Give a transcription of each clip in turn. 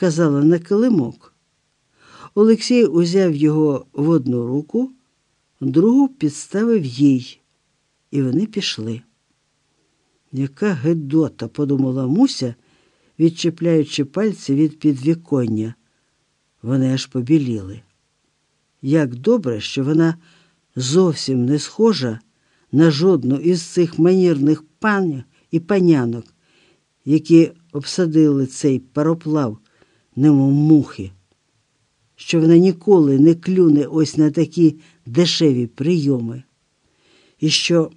вказала на килимок. Олексій узяв його в одну руку, другу підставив їй, і вони пішли. Яка гидота, подумала Муся, відчіпляючи пальці від підвіконня. Вони аж побіліли. Як добре, що вона зовсім не схожа на жодну із цих манірних панів і панянок, які обсадили цей пароплав, немов мухи, що вона ніколи не клюне ось на такі дешеві прийоми, і що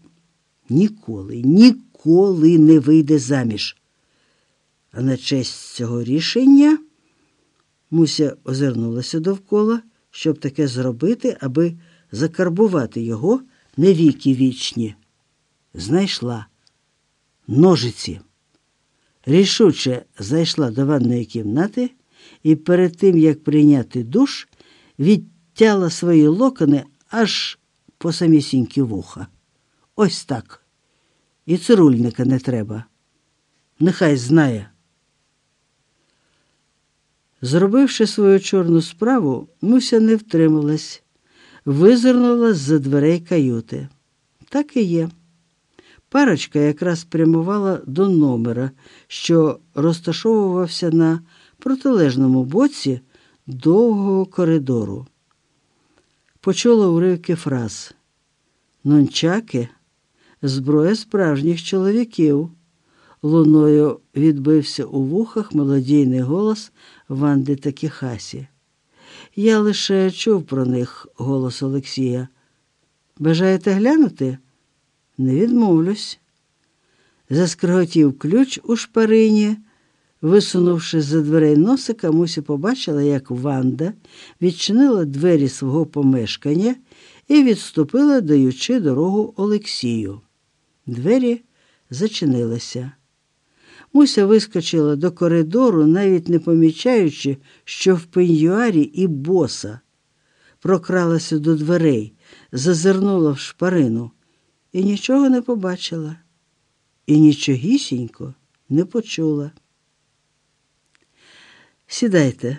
ніколи, ніколи не вийде заміж. А на честь цього рішення Муся озирнулася довкола, щоб таке зробити, аби закарбувати його на віки вічні. Знайшла ножиці. Рішуче зайшла до ванної кімнати і перед тим, як прийняти душ, відтяла свої локони аж по самісінькі вуха. Ось так. І цирульника не треба. Нехай знає. Зробивши свою чорну справу, Муся не втрималась, визирнула з-за дверей каюти. Так і є. Парочка якраз прямувала до номера, що розташовувався на протилежному боці довгого коридору. Почула уривки фраз Нончаки зброя справжніх чоловіків. Луною відбився у вухах мелодійний голос Ванди Такіхасі. Я лише чув про них голос Олексія. Бажаєте глянути? Не відмовлюсь. Заскриготів ключ у шпарині. Висунувши за дверей носика, Муся побачила, як Ванда відчинила двері свого помешкання і відступила, даючи дорогу Олексію. Двері зачинилися. Муся вискочила до коридору, навіть не помічаючи, що в пеньюарі і боса. Прокралася до дверей, зазирнула в шпарину і нічого не побачила, і нічогісінько не почула. Сідайте,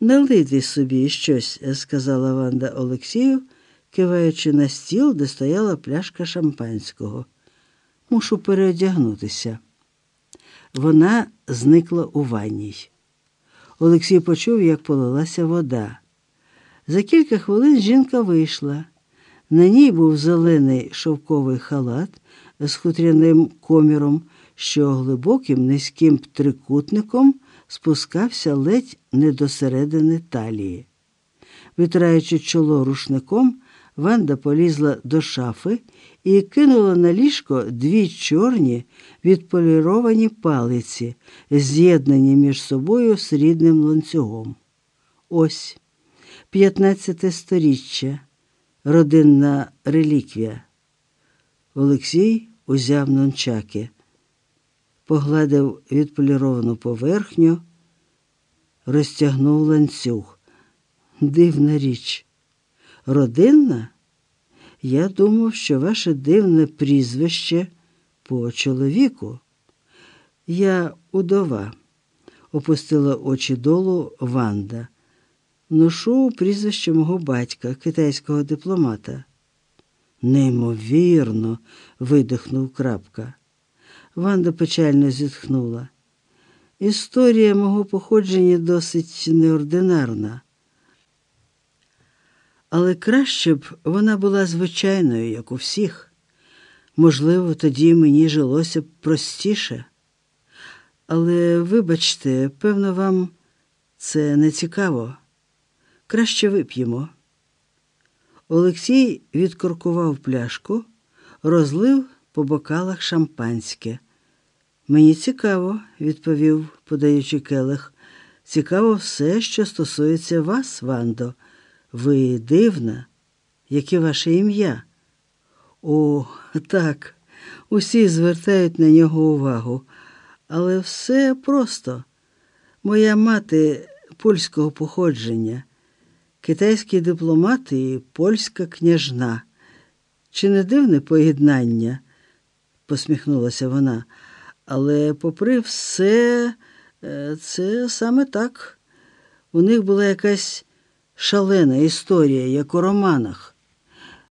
налийте собі щось, сказала Ванда Олексію, киваючи на стіл, де стояла пляшка шампанського. Мушу переодягнутися. Вона зникла у ванній. Олексій почув, як полилася вода. За кілька хвилин жінка вийшла. На ній був зелений шовковий халат з хутряним коміром, що глибоким низьким трикутником спускався ледь не до середини талії. Витираючи чоло рушником, Ванда полізла до шафи і кинула на ліжко дві чорні відполіровані палиці, з'єднані між собою срібним ланцюгом. Ось 15 сторіччя, родинна реліквія. Олексій узяв нончаки, погладив відполіровану поверхню, розтягнув ланцюг. Дивна річ. Родинна? Я думав, що ваше дивне прізвище по чоловіку. Я удова, опустила очі долу Ванда. Ношу прізвище мого батька, китайського дипломата. Неймовірно, видихнув крапка. Ванда печально зітхнула. Історія мого походження досить неординарна. Але краще б вона була звичайною, як у всіх. Можливо, тоді мені жилося б простіше. Але, вибачте, певно, вам це не цікаво. Краще вип'ємо. Олексій відкоркував пляшку, розлив по бокалах шампанське. Мені цікаво, відповів, подаючи келих. Цікаво все, що стосується вас, Вандо. Ви дивна, яке ваше ім'я? О, так, усі звертають на нього увагу, але все просто. Моя мати польського походження, китайський дипломат і польська княжна. Чи не дивне поєднання? посміхнулася вона. Але, попри все, е, це саме так. У них була якась шалена історія, як у романах.